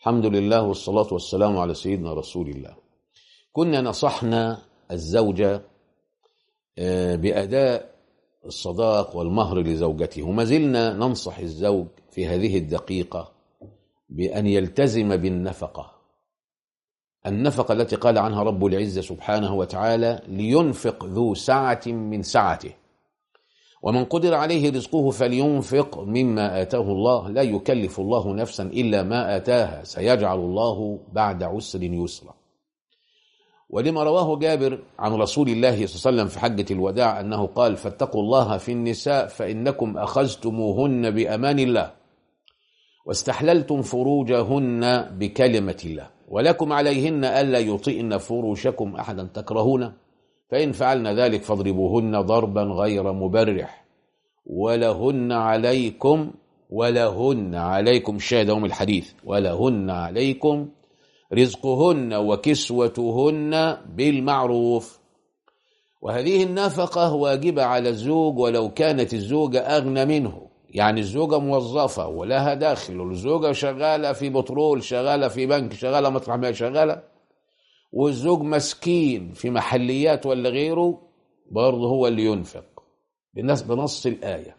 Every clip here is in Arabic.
الحمد لله والصلاة والسلام على سيدنا رسول الله. كنا نصحنا الزوجة بأداء الصداق والمهر لزوجته. وما زلنا ننصح الزوج في هذه الدقيقة بأن يلتزم بالنفقة. النفقة التي قال عنها رب العزة سبحانه وتعالى لينفق ذو سعة من سعته. ومن قدر عليه رزقه فلينفق مما آتاه الله. لا يكلف الله نفسا إلا ما آتاها. سيجعل الله بعد عسر يسرا. ولما رواه جابر عن رسول الله صلى الله عليه وسلم في حجة الوداع أنه قال فاتقوا الله في النساء فإنكم أخذتموهن بأمان الله واستحللتم فروجهن بكلمة الله. ولكم عليهن ألا يطئن فروشكم أحدا تكرهونه. فإن فعلن ذلك فاضربوهن ضربا غير مبرح ولهن عليكم ولهن عليكم شاهد يوم الحديث ولهن عليكم رزقهن وكسوتهن بالمعروف. وهذه النفقة واجبة على الزوج ولو كانت الزوجة أغنى منه. يعني الزوجة موظفة ولها دخل والزوجة شغالة في بترول شغالة في بنك شغالة مطرح ما شغالة. والزوج مسكين في محليات ولا غيره برضه هو اللي ينفق. بالناس بنص الآية.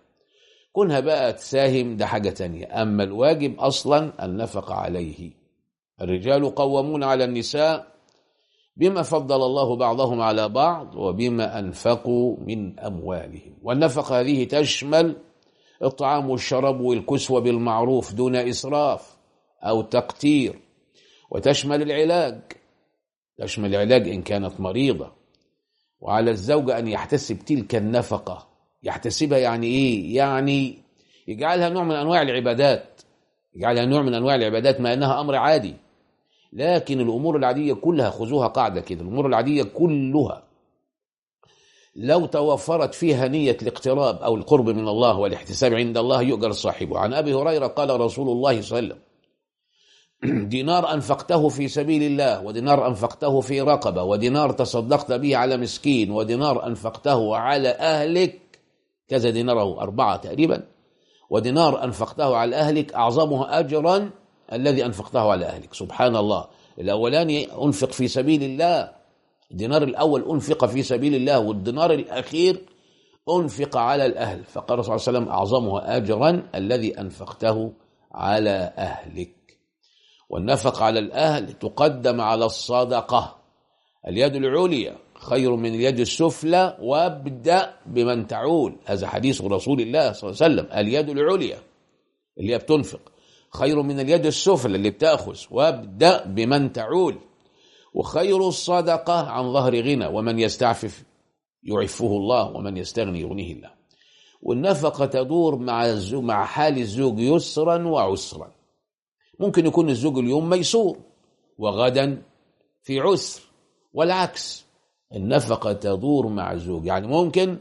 كونها بقى تساهم ده حاجة تانية. أما الواجب أصلا النفق عليه. الرجال قوامون على النساء بما فضل الله بعضهم على بعض وبما أنفقوا من أموالهم. والنفقة هذه تشمل الطعام والشراب والكسوة بالمعروف دون إسراف أو تقتير. وتشمل العلاج. تشمل العلاج إن كانت مريضة؟ وعلى الزوجة أن يحتسب تلك النفقة. يحتسبها يعني إيه؟ يعني يجعلها نوع من أنواع العبادات. يجعلها نوع من أنواع العبادات ما أنها أمر عادي. لكن الأمور العادية كلها خذوها قاعدة كده الأمور العادية كلها لو توفرت فيها نية الاقتراب أو القرب من الله والاحتساب عند الله يؤجر صاحبه عن أبي هريرة قال رسول الله صلى الله عليه وسلم دينار أنفقته في سبيل الله ودينار أنفقته في رقبة ودينار تصدقت به على مسكين ودينار أنفقته على أهلك كذا ديناره أربعة تقريبا ودينار أنفقته على أهلك أعظمها أجرا الذي أنفقته على أهلك. سبحان الله. الأولاني أنفق في سبيل الله. الدينار الأول أنفق في سبيل الله والدينار الأخير أنفق على الأهل. فقال صلى الله عليه وسلم أعظمها أجرا الذي أنفقته على أهلك. والنفق على الأهل تقدم على الصدقة. اليد العليا خير من اليد السفلى وابدأ بمن تعول. هذا حديث رسول الله صلى الله عليه وسلم. اليد العليا اللي هي بتنفق. خير من اليد السفلى اللي بتأخذ. وابدأ بمن تعول. وخير الصدقة عن ظهر غنى. ومن يستعفف يعفه الله ومن يستغني يغنيه الله. والنفقة تدور مع مع حال الزوج يسرا وعسرا. ممكن يكون الزوج اليوم ميسور وغدا في عسر والعكس النفقة تدور مع الزوج. يعني ممكن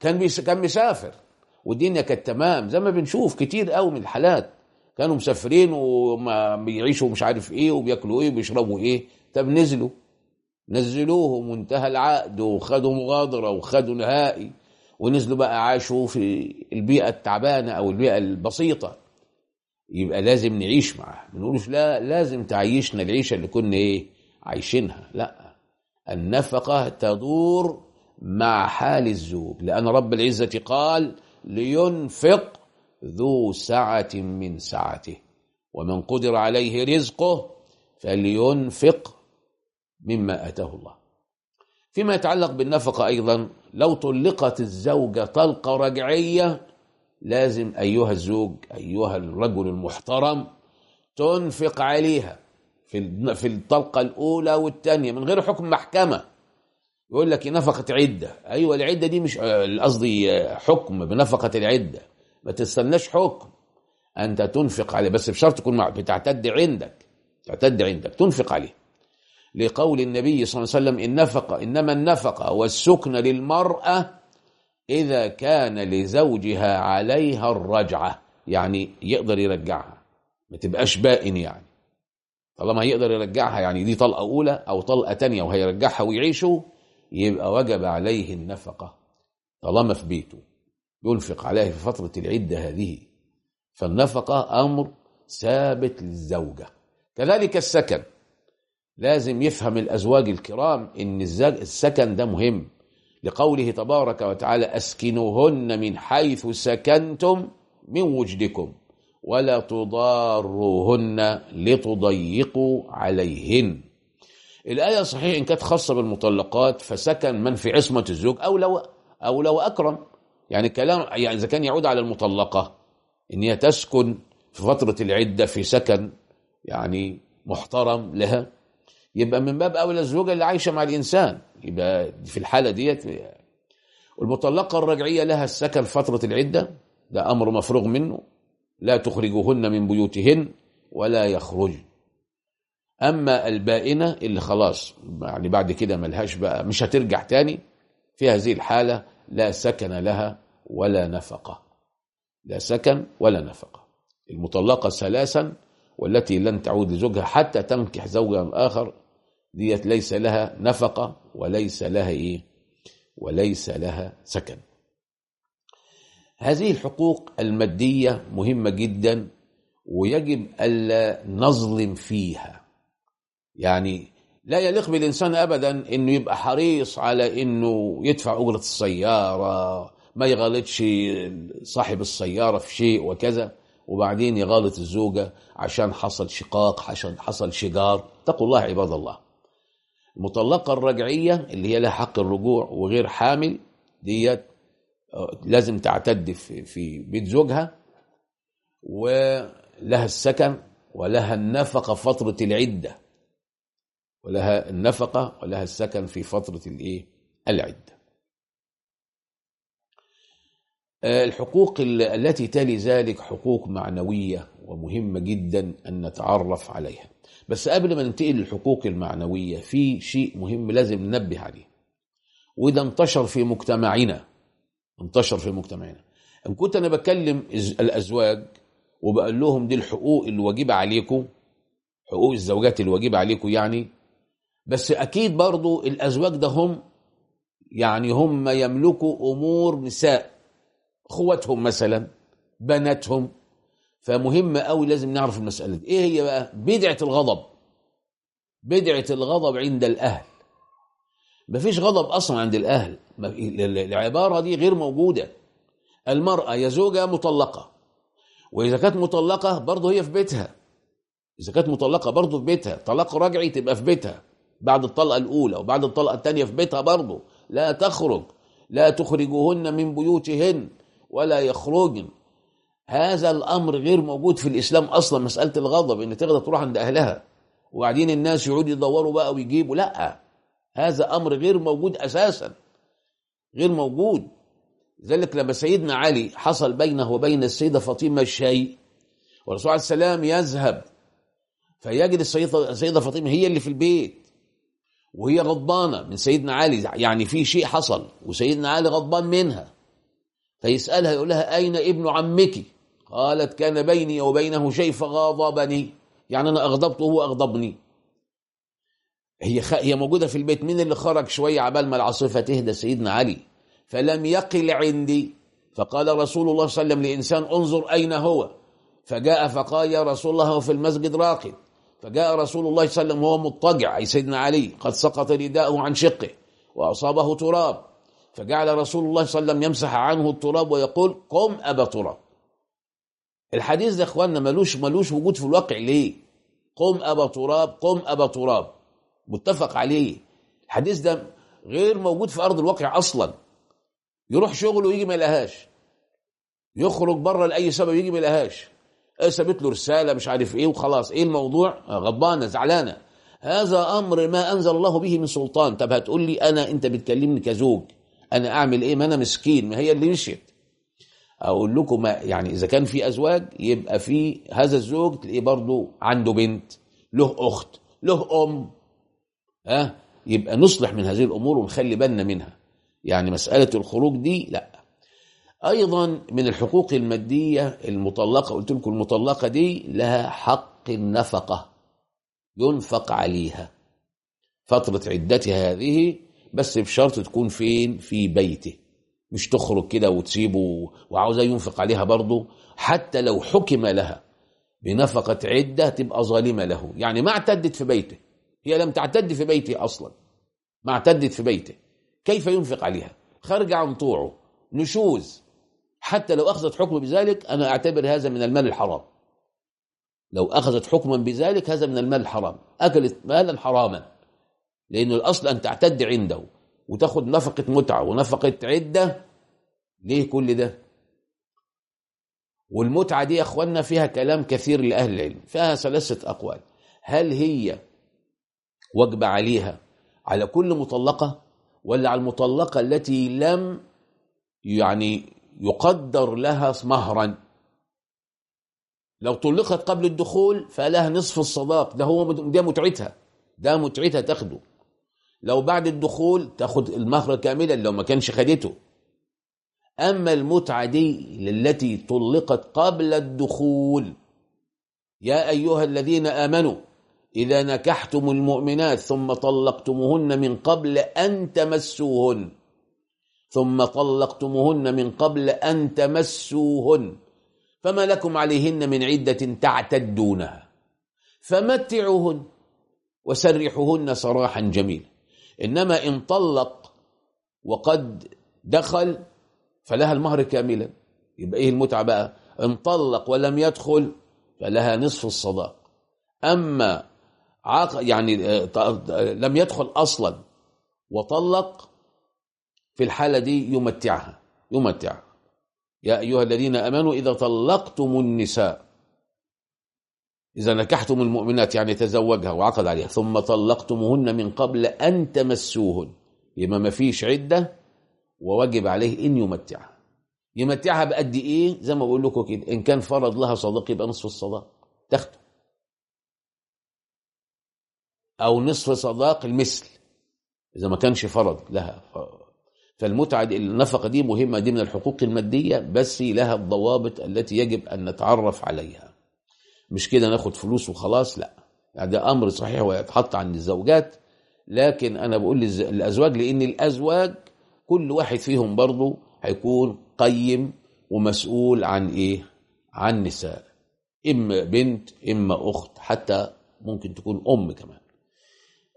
كان كان مسافر والدنيا كانت تمام زي ما بنشوف كتير قوي من الحالات. كانوا مسافرين وما بيعيشوا مش عارف إيه وبياكلوا إيه وبيشربوا إيه. طب نزلوا نزلوهم وانتهى العقد وخدوا مغادرة وخدوا نهائي. ونزلوا بقى عاشوا في البيئة التعبانة أو البيئة البسيطة. يبقى لازم نعيش معاه بنقولش لا لازم تعيشنا العيشة اللي كنا إيه؟ عايشينها. لا. النفقة تدور مع حال الزوج لأن رب العزة قال لينفق ذو سعة من سعته. ومن قدر عليه رزقه فلينفق مما أتاه الله. فيما يتعلق بالنفقة أيضا لو طلقت الزوجة طلقة رجعية لازم أيها الزوج أيها الرجل المحترم تنفق عليها في في الطلقة الأولى والثانية من غير حكم محكمة. يقول لك نفقة عدة. أيوة العدة دي مش قصدي حكم بنفقة العدة. ما تستناش حكم. أنت تنفق عليه بس بشرط تكون بتعتد عندك. تعتد عندك تنفق عليه لقول النبي صلى الله عليه وسلم النفقة إنما النفقة والسكن للمرأة إذا كان لزوجها عليها الرجعة يعني يقدر يرجعها. ما تبقاش بائن يعني. طالما يقدر يرجعها يعني دي طلقة أولى أو طلقة تانية وهيرجعها ويعيشوا يبقى وجب عليه النفقة. طالما في بيته. ينفق عليه في فترة العدة هذه. فالنفقة أمر ثابت للزوجة. كذلك السكن. لازم يفهم الأزواج الكرام إن السكن ده مهم. لقوله تبارك وتعالى أسكنوهن من حيث سكنتم من وجدكم ولا تضاروهن لتضيقوا عليهن. الآية صحيح إن كانت خاصة بالمطلقات فسكن من في عصمة الزوج أو لو أو لو أكرم. يعني كلام يعني إذا كان يعود على المطلقة إن هي تسكن في فترة العدة في سكن يعني محترم لها يبقى من باب أولى الزوجة اللي عايشة مع الإنسان. يبقى في الحالة ديت والمطلقة الرجعية لها السكن فترة العدة ده أمر مفروغ منه. لا تخرجوهن من بيوتهن ولا يخرجن أما البائنة اللي خلاص يعني بعد كده ملهاش بقى مش هترجع تاني في هذه الحالة لا سكن لها ولا نفقة. لا سكن ولا نفقة. المطلقة ثلاثا والتي لن تعود لزوجها حتى تنكح زوجا آخر ديت ليس لها نفقة وليس لها إيه؟ وليس لها سكن. هذه الحقوق المادية مهمة جدا ويجب ألا نظلم فيها. يعني لا يليق بالإنسان أبدا أنه يبقى حريص على أنه يدفع أجرة السيارة ما يغلطش صاحب السيارة في شيء وكذا وبعدين يغلط الزوجة عشان حصل شقاق عشان حصل شجار. اتقوا الله عباد الله. المطلقة الرجعية اللي هي لها حق الرجوع وغير حامل ديت لازم تعتد في, بيت زوجها ولها السكن ولها النفقة فترة العدة. ولها النفقة ولها السكن في فترة الايه؟ العدة. الحقوق التي تلي ذلك حقوق معنوية ومهمة جدا أن نتعرف عليها. بس قبل ما ننتقل للحقوق المعنوية في شيء مهم لازم ننبه عليه. وده انتشر في مجتمعنا انتشر في مجتمعنا. إن كنت أنا بكلم الأزواج وبقول لهم دي الحقوق الواجبه عليكم حقوق الزوجات الواجبه عليكم يعني بس أكيد برضو الأزواج ده هم يعني هم يملكوا أمور نساء أخواتهم مثلا بناتهم فمهم قوي لازم نعرف المسألة دي. إيه هي بقى؟ بدعة الغضب. بدعة الغضب عند الأهل. مفيش غضب أصلا عند الأهل. العبارة دي غير موجودة. المرأة يا زوجة مطلقة. وإذا كانت مطلقة برضه هي في بيتها. إذا كانت مطلقة برضه في بيتها. طلاق رجعي تبقى في بيتها. بعد الطلقة الأولى وبعد الطلقة الثانية في بيتها برضه. لا تخرج. لا تخرجوهن من بيوتهن ولا يخرجن. هذا الأمر غير موجود في الإسلام أصلا مسألة الغضب إن تغضب تروح عند أهلها. وبعدين الناس يقعدوا يدوروا بقى ويجيبوا. لا هذا أمر غير موجود أساسا. غير موجود. ذلك لما سيدنا علي حصل بينه وبين السيدة فاطمة شيء والرسول عليه السلام يذهب فيجد السيدة فاطمة هي اللي في البيت وهي غضبانة من سيدنا علي. يعني في شيء حصل وسيدنا علي غضبان منها. فيسألها يقول لها أين ابن عمك؟ قالت كان بيني وبينه شيء فغاضبني. يعني أنا اغضبته وهو أغضبني. هي خ... هي موجودة في البيت. مين اللي خرج شوية عبال ما العاصفة تهدى؟ سيدنا علي. فلم يقل عندي. فقال رسول الله صلى الله عليه وسلم لإنسان انظر أين هو. فجاء فقال يا رسول الله هو في المسجد راقد. فجاء رسول الله صلى الله عليه وسلم وهو مضطجع. أي سيدنا علي قد سقط رداءه عن شقه وأصابه تراب. فجعل رسول الله صلى الله عليه وسلم يمسح عنه التراب ويقول قم أبا تراب. الحديث ده إخواننا ملوش ملوش وجود في الواقع. ليه؟ قم أبا تراب قم أبا تراب. متفق عليه. الحديث ده غير موجود في أرض الواقع أصلا. يروح شغله ويجي ما يلاقيهاش. يخرج بره لأي سبب يجي ما يلاقيهاش. سابت له رسالة مش عارف إيه وخلاص. إيه الموضوع؟ غضبانه زعلانة. هذا أمر ما أنزل الله به من سلطان. طب هتقول لي أنا أنت بتكلمني كزوج. أنا أعمل إيه؟ ما أنا مسكين. ما هي اللي مشيت. أقول لكم يعني إذا كان في أزواج يبقى في هذا الزوج تلاقيه برضه عنده بنت له أخت له أم ها؟ أه؟ يبقى نصلح من هذه الأمور ونخلي بالنا منها. يعني مسألة الخروج دي لا. أيضا من الحقوق المادية المطلقة قلت لكم المطلقة دي لها حق النفقة. ينفق عليها. فترة عدتها هذه بس بشرط تكون فين؟ في بيته. مش تخرج كده وتسيبه وعاوزة ينفق عليها برضه حتى لو حكم لها بنفقة عدة تبقى ظالمة له. يعني ما اعتدت في بيته. هي لم تعتد في بيته أصلا. ما اعتدت في بيته. كيف ينفق عليها؟ خارج عن طوعه. نشوز. حتى لو أخذت حكم بذلك أنا أعتبر هذا من المال الحرام. لو أخذت حكما بذلك هذا من المال الحرام. أكلت مالا حراما. لأن الأصل أن تعتد عنده. وتاخد نفقة متعة ونفقة عدة. ليه كل ده؟ والمتعة دي يا أخوانا فيها كلام كثير لأهل العلم فيها ثلاثة أقوال. هل هي وجب عليها على كل مطلقة ولا على المطلقة التي لم يعني يقدر لها مهرا؟ لو طلقت قبل الدخول فلها نصف الصداق ده هو ده متعتها ده متعتها تاخده. لو بعد الدخول تاخد المهر كاملا لو ما كانش خدته. أما المتعة دي التي طلقت قبل الدخول يا أيها الذين آمنوا إذا نكحتم المؤمنات ثم طلقتموهن من قبل أن تمسوهن ثم طلقتموهن من قبل أن تمسوهن فما لكم عليهن من عدة تعتدونها فمتعوهن وسرحوهن سراحا جميلا. إنما إن طلق وقد دخل فلها المهر كاملا. يبقى إيه المتعة بقى؟ إن طلق ولم يدخل فلها نصف الصداق. أما عاق يعني لم يدخل أصلا وطلق في الحالة دي يمتعها يمتعها. يا أيها الذين أمنوا إذا طلقتم النساء إذا نكحتم المؤمنات يعني تزوجها وعقد عليها ثم طلقتموهن من قبل أن تمسوهن. يبقى ما فيش عدة وواجب عليه إن يمتعها. يمتعها بقد إيه؟ زي ما بقول لكم كده إن كان فرض لها صداق يبقى نصف الصداق. تاخده أو نصف صداق المثل. إذا ما كانش فرض لها. فالمتعة النفقة دي مهمة دي من الحقوق المادية بس لها الضوابط التي يجب أن نتعرف عليها. مش كده ناخد فلوس وخلاص؟ لا. يعني ده أمر صحيح ويتحط عند الزوجات لكن أنا بقول للأزواج لأن الأزواج كل واحد فيهم برضه هيكون قيم ومسؤول عن إيه؟ عن نساء. إما بنت إما أخت حتى ممكن تكون أم كمان.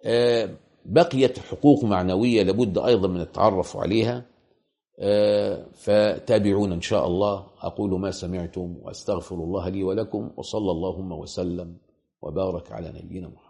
آه بقيت حقوق معنوية لابد أيضا من التعرف عليها. فتابعونا إن شاء الله. أقول ما سمعتم وأستغفر الله لي ولكم وصلى اللهم وسلم وبارك على نبينا محمد.